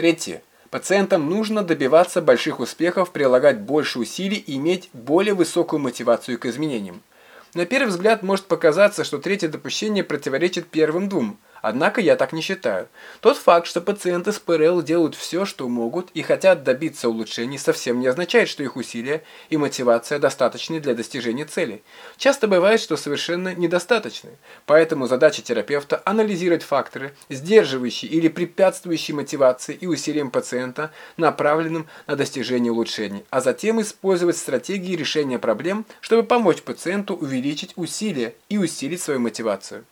Третье. Пациентам нужно добиваться больших успехов, прилагать больше усилий и иметь более высокую мотивацию к изменениям. На первый взгляд может показаться, что третье допущение противоречит первым двум – Однако я так не считаю. Тот факт, что пациенты с ПРЛ делают все, что могут и хотят добиться улучшений, совсем не означает, что их усилия и мотивация достаточны для достижения цели. Часто бывает, что совершенно недостаточны. Поэтому задача терапевта – анализировать факторы, сдерживающие или препятствующие мотивации и усилиям пациента, направленным на достижение улучшений, а затем использовать стратегии решения проблем, чтобы помочь пациенту увеличить усилия и усилить свою мотивацию.